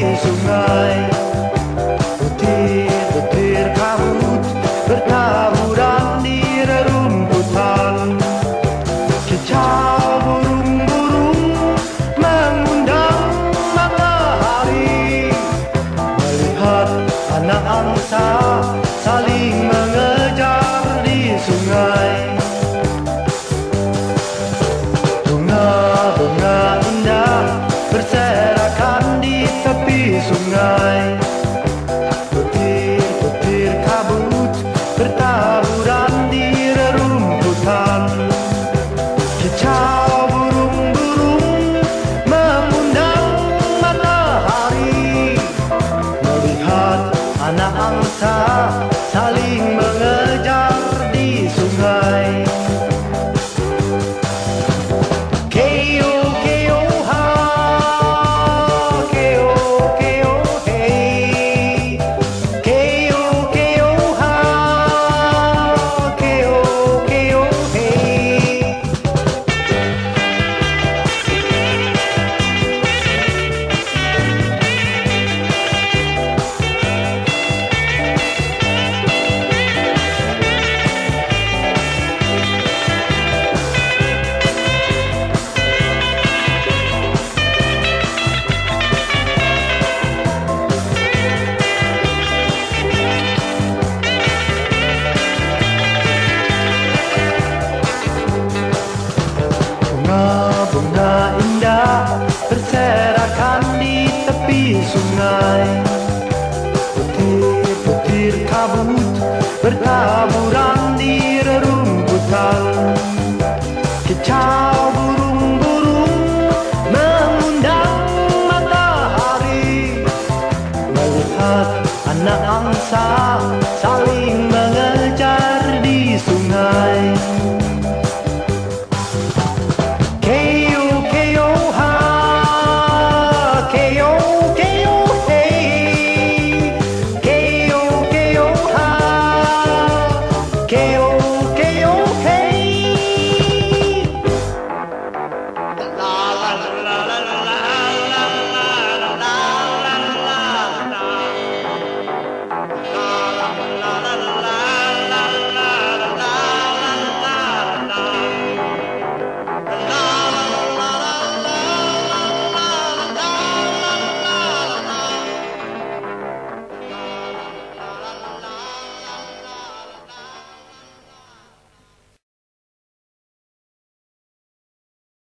being so nice. bertawuran di rerumputan. Kicau burung-burung memundang matahari. Melihat anak angsa saling mengejar di sungai. Sungai. Butir-butir kabut bertaburan di rerumputan Kicau burung-burung mengundang matahari. Melihat anak angsa